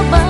samba